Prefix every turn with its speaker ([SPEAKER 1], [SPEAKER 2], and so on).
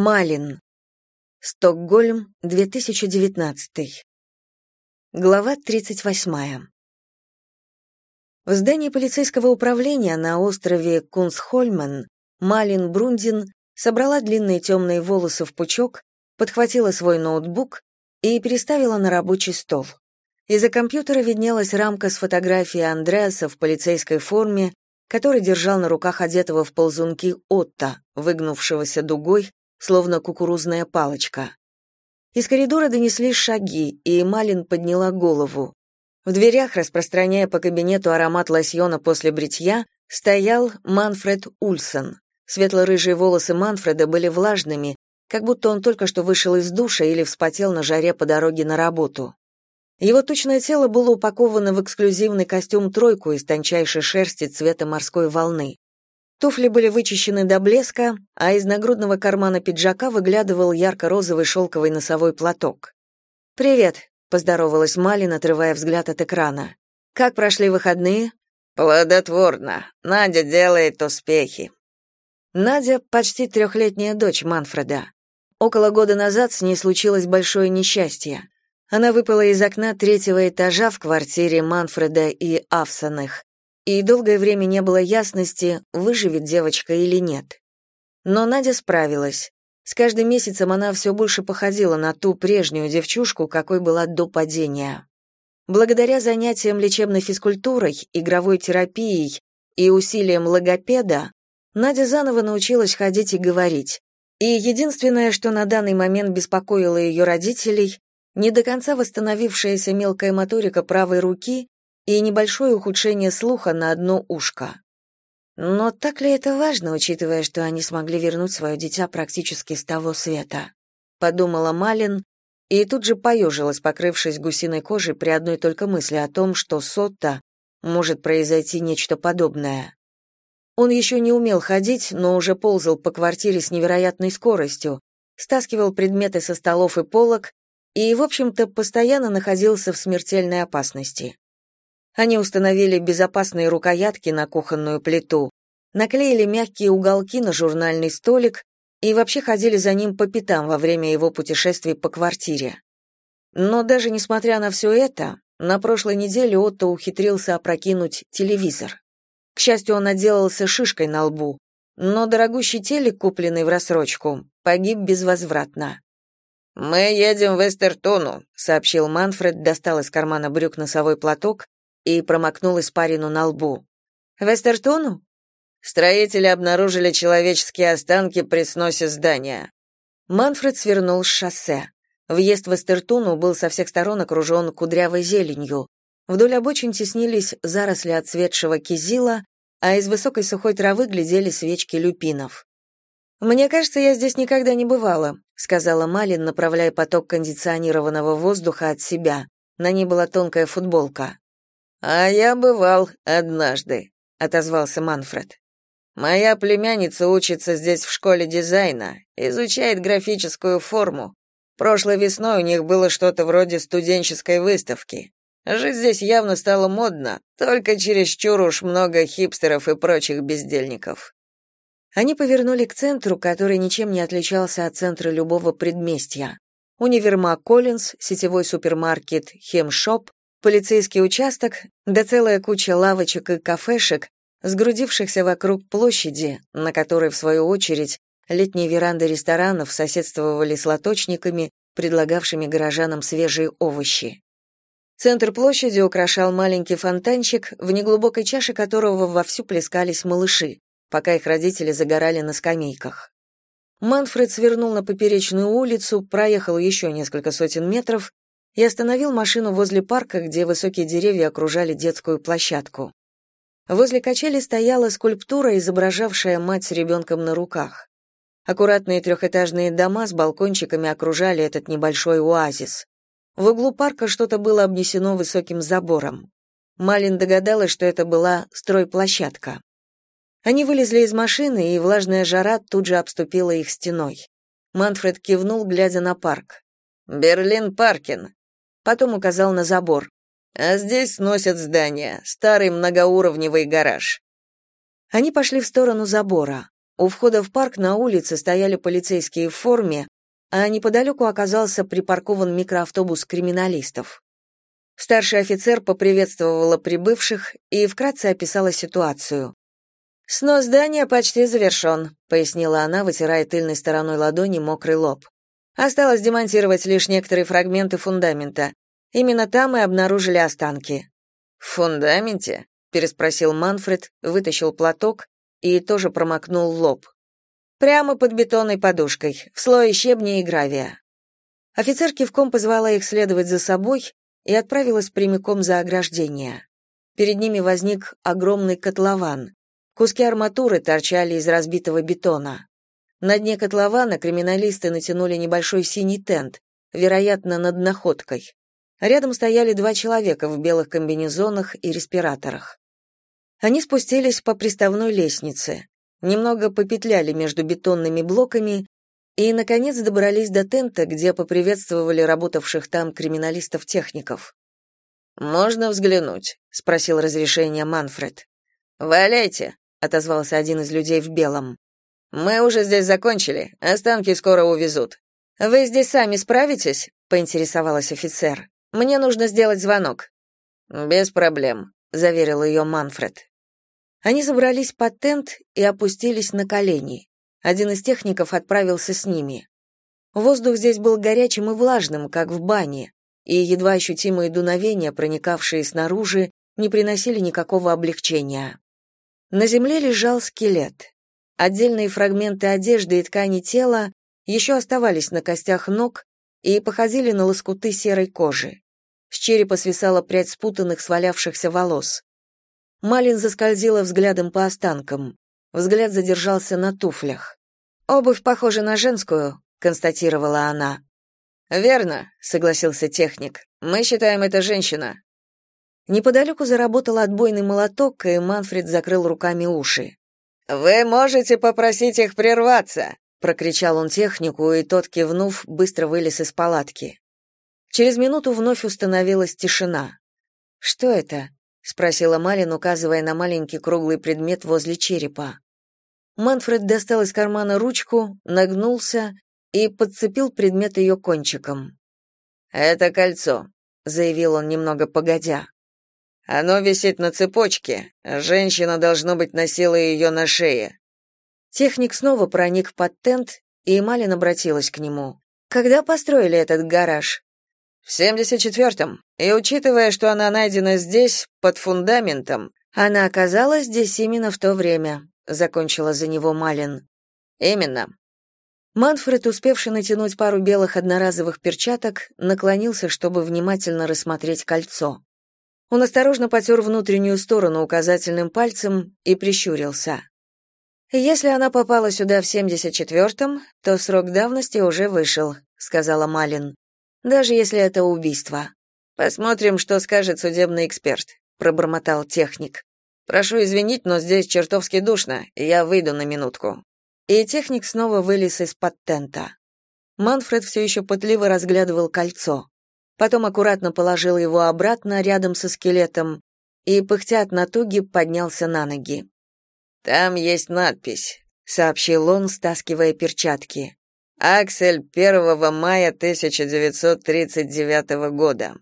[SPEAKER 1] Малин. Стокгольм, 2019. Глава 38. В здании полицейского управления на острове Кунсхольмен Малин Брундин собрала длинные темные волосы в пучок, подхватила свой ноутбук и переставила на рабочий стол. Из-за компьютера виднелась рамка с фотографией Андреаса в полицейской форме, который держал на руках одетого в ползунки Отто, выгнувшегося дугой словно кукурузная палочка. Из коридора донеслись шаги, и Малин подняла голову. В дверях, распространяя по кабинету аромат лосьона после бритья, стоял Манфред Ульсон. Светло-рыжие волосы Манфреда были влажными, как будто он только что вышел из душа или вспотел на жаре по дороге на работу. Его тучное тело было упаковано в эксклюзивный костюм-тройку из тончайшей шерсти цвета морской волны. Туфли были вычищены до блеска, а из нагрудного кармана пиджака выглядывал ярко-розовый шелковый носовой платок. «Привет», — поздоровалась Малин, отрывая взгляд от экрана. «Как прошли выходные?»
[SPEAKER 2] «Плодотворно. Надя делает успехи».
[SPEAKER 1] Надя — почти трехлетняя дочь Манфреда. Около года назад с ней случилось большое несчастье. Она выпала из окна третьего этажа в квартире Манфреда и Авсонах, и долгое время не было ясности, выживет девочка или нет. Но Надя справилась. С каждым месяцем она все больше походила на ту прежнюю девчушку, какой была до падения. Благодаря занятиям лечебной физкультурой, игровой терапией и усилиям логопеда, Надя заново научилась ходить и говорить. И единственное, что на данный момент беспокоило ее родителей, не до конца восстановившаяся мелкая моторика правой руки и небольшое ухудшение слуха на одно ушко. Но так ли это важно, учитывая, что они смогли вернуть свое дитя практически с того света? Подумала Малин и тут же поежилась, покрывшись гусиной кожей при одной только мысли о том, что с Отто может произойти нечто подобное. Он еще не умел ходить, но уже ползал по квартире с невероятной скоростью, стаскивал предметы со столов и полок и, в общем-то, постоянно находился в смертельной опасности. Они установили безопасные рукоятки на кухонную плиту, наклеили мягкие уголки на журнальный столик и вообще ходили за ним по пятам во время его путешествий по квартире. Но даже несмотря на все это, на прошлой неделе Отто ухитрился опрокинуть телевизор. К счастью, он отделался шишкой на лбу, но дорогущий телек, купленный в рассрочку, погиб безвозвратно.
[SPEAKER 2] «Мы едем в Эстертону», —
[SPEAKER 1] сообщил Манфред, достал из кармана брюк носовой платок и промокнул испарину на лбу. «Вестертону?»
[SPEAKER 2] Строители обнаружили человеческие останки при сносе здания.
[SPEAKER 1] Манфред свернул с шоссе. Въезд в Эстертуну был со всех сторон окружен кудрявой зеленью. Вдоль обочин теснились заросли отцветшего кизила, а из высокой сухой травы глядели свечки люпинов. «Мне кажется, я здесь никогда не бывала», — сказала Малин, направляя поток кондиционированного воздуха от себя. На ней была тонкая футболка.
[SPEAKER 2] «А я бывал однажды», — отозвался Манфред. «Моя племянница учится здесь в школе дизайна, изучает графическую форму. Прошлой весной у них было что-то вроде студенческой выставки. Жить здесь явно стало модно, только чересчур уж много хипстеров и прочих бездельников».
[SPEAKER 1] Они повернули к центру, который ничем не отличался от центра любого предместья. Универмаг Коллинз, сетевой супермаркет Хемшоп, Полицейский участок, да целая куча лавочек и кафешек, сгрудившихся вокруг площади, на которой, в свою очередь, летние веранды ресторанов соседствовали с лоточниками, предлагавшими горожанам свежие овощи. Центр площади украшал маленький фонтанчик, в неглубокой чаше которого вовсю плескались малыши, пока их родители загорали на скамейках. Манфред свернул на поперечную улицу, проехал еще несколько сотен метров и остановил машину возле парка, где высокие деревья окружали детскую площадку. Возле качели стояла скульптура, изображавшая мать с ребенком на руках. Аккуратные трехэтажные дома с балкончиками окружали этот небольшой оазис. В углу парка что-то было обнесено высоким забором. Малин догадалась, что это была стройплощадка. Они вылезли из машины, и влажная жара тут же обступила их стеной. Манфред кивнул, глядя на парк.
[SPEAKER 2] «Берлин Паркин.
[SPEAKER 1] Потом указал на забор.
[SPEAKER 2] А здесь сносят здание, старый многоуровневый гараж.
[SPEAKER 1] Они пошли в сторону забора. У входа в парк на улице стояли полицейские в форме, а неподалеку оказался припаркован микроавтобус криминалистов. Старший офицер поприветствовала прибывших и вкратце описала ситуацию. «Снос здания почти завершен», — пояснила она, вытирая тыльной стороной ладони мокрый лоб. «Осталось демонтировать лишь некоторые фрагменты фундамента. Именно там и обнаружили останки».
[SPEAKER 2] «В фундаменте?» — переспросил Манфред, вытащил платок и тоже промокнул лоб.
[SPEAKER 1] «Прямо под бетонной подушкой, в слое щебня и гравия». Офицер кивком позвала их следовать за собой, и отправилась прямиком за ограждение. Перед ними возник огромный котлован. Куски арматуры торчали из разбитого бетона. На дне котлована криминалисты натянули небольшой синий тент, вероятно, над находкой. Рядом стояли два человека в белых комбинезонах и респираторах. Они спустились по приставной лестнице, немного попетляли между бетонными блоками и, наконец, добрались до тента, где поприветствовали работавших там криминалистов-техников.
[SPEAKER 2] «Можно взглянуть?» — спросил разрешение Манфред.
[SPEAKER 1] «Валяйте», — отозвался один из людей в белом.
[SPEAKER 2] «Мы уже здесь закончили, останки скоро увезут».
[SPEAKER 1] «Вы здесь сами справитесь?» — поинтересовалась офицер. «Мне нужно сделать звонок».
[SPEAKER 2] «Без проблем», — заверил ее Манфред.
[SPEAKER 1] Они забрались под тент и опустились на колени. Один из техников отправился с ними. Воздух здесь был горячим и влажным, как в бане, и едва ощутимые дуновения, проникавшие снаружи, не приносили никакого облегчения. На земле лежал скелет. Отдельные фрагменты одежды и ткани тела еще оставались на костях ног и походили на лоскуты серой кожи. С черепа свисала прядь спутанных свалявшихся волос. Малин заскользила взглядом по останкам. Взгляд задержался на туфлях. «Обувь похожа на женскую», — констатировала она.
[SPEAKER 2] «Верно», — согласился техник. «Мы считаем, это женщина».
[SPEAKER 1] Неподалеку заработал отбойный молоток, и Манфред закрыл руками уши.
[SPEAKER 2] «Вы можете попросить их прерваться», —
[SPEAKER 1] прокричал он технику, и тот, кивнув, быстро вылез из палатки. Через минуту вновь установилась тишина. «Что это?» спросила Малин, указывая на маленький круглый предмет возле черепа. Манфред достал из кармана ручку, нагнулся и подцепил предмет ее кончиком.
[SPEAKER 2] «Это кольцо», —
[SPEAKER 1] заявил он немного погодя.
[SPEAKER 2] «Оно висит на цепочке. Женщина, должно быть, носила ее на шее».
[SPEAKER 1] Техник снова проник под тент, и Малин обратилась к нему. «Когда построили этот гараж?»
[SPEAKER 2] В 74-м. И учитывая, что она найдена здесь, под фундаментом,
[SPEAKER 1] она оказалась здесь именно в то время, закончила за него Малин.
[SPEAKER 2] Именно.
[SPEAKER 1] Манфред, успевший натянуть пару белых одноразовых перчаток, наклонился, чтобы внимательно рассмотреть кольцо. Он осторожно потер внутреннюю сторону указательным пальцем и прищурился. «Если она попала сюда в 74-м, то срок давности уже вышел», — сказала Малин даже если это убийство.
[SPEAKER 2] Посмотрим, что скажет судебный эксперт, пробормотал техник. Прошу извинить, но здесь чертовски душно, я выйду на минутку.
[SPEAKER 1] И техник снова вылез из-под тента. Манфред все еще пытливо разглядывал кольцо. Потом аккуратно положил его обратно рядом со скелетом и, пыхтя от натуги, поднялся на ноги.
[SPEAKER 2] «Там есть надпись», —
[SPEAKER 1] сообщил он, стаскивая перчатки.
[SPEAKER 2] Аксель 1 мая 1939 года.